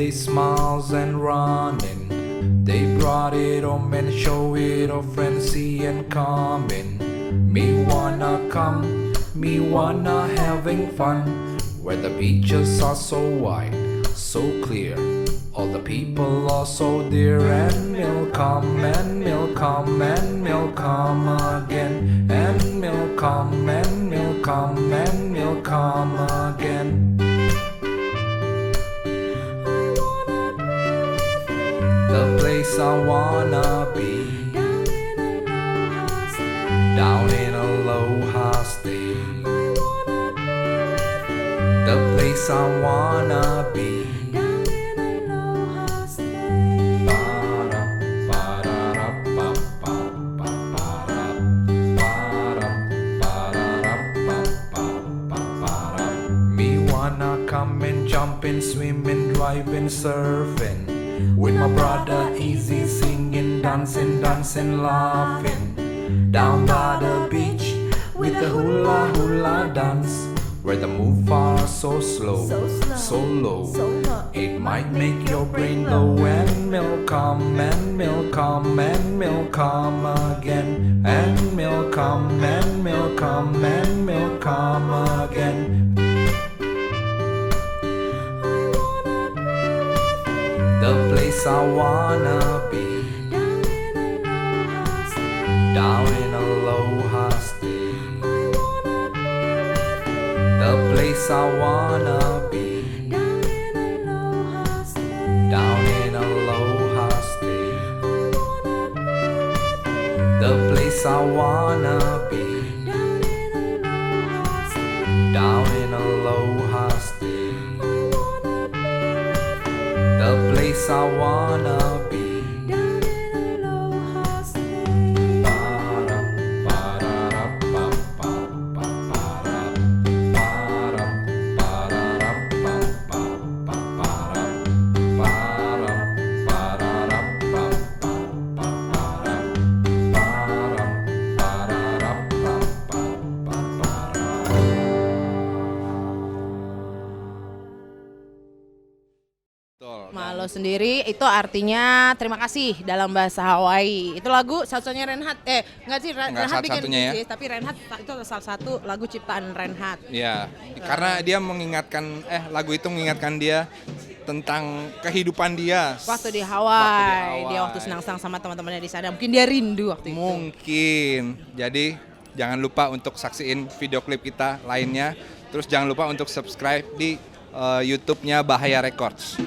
they smiles and running. They brought it home and show it off and see and coming. Me wanna come, me wanna having fun. Where the beaches are so wide, so clear. All the people are so dear and we'll come and we'll come and we'll come again. And we'll come and we'll come and we'll come again. I wanna be down in Aloha State. The place I wanna be. Ba-da, ba-da-da, ba-ba, ba-ba-da. Ba-da, ba-da-da, ba-ba, ba-ba-da. Me wanna come and jump and swim and drive and surfing with my brother easy singing dancing dancing laughing. Down by the beach with the hula hula dance. Where the move are so slow So slow, so low. so low. it might make your brain low. And will come and will come and will come again. And will come and will come and will come again place I wanna be down in Aloha State. The place I wanna be down in Aloha State. The place I wanna be place I wanna be. Betul. Malo sendiri itu artinya terima kasih dalam bahasa Hawaii. Itu lagu satu-satunya Renhat. Eh, enggak sih Ren- Enggak Renhat bikin satu-satunya ya. sih, tapi Renhat itu salah satu lagu ciptaan Renhat. Ya, karena dia mengingatkan eh lagu itu mengingatkan dia tentang kehidupan dia. Waktu di Waktu di Hawaii, dia Hawaii. waktu senang-senang sama teman-temannya di sana. Mungkin dia rindu waktu itu. Mungkin. Jadi jangan lupa untuk saksiin video klip kita lainnya. Terus jangan lupa untuk subscribe di eh, YouTube-nya Bahaya Records.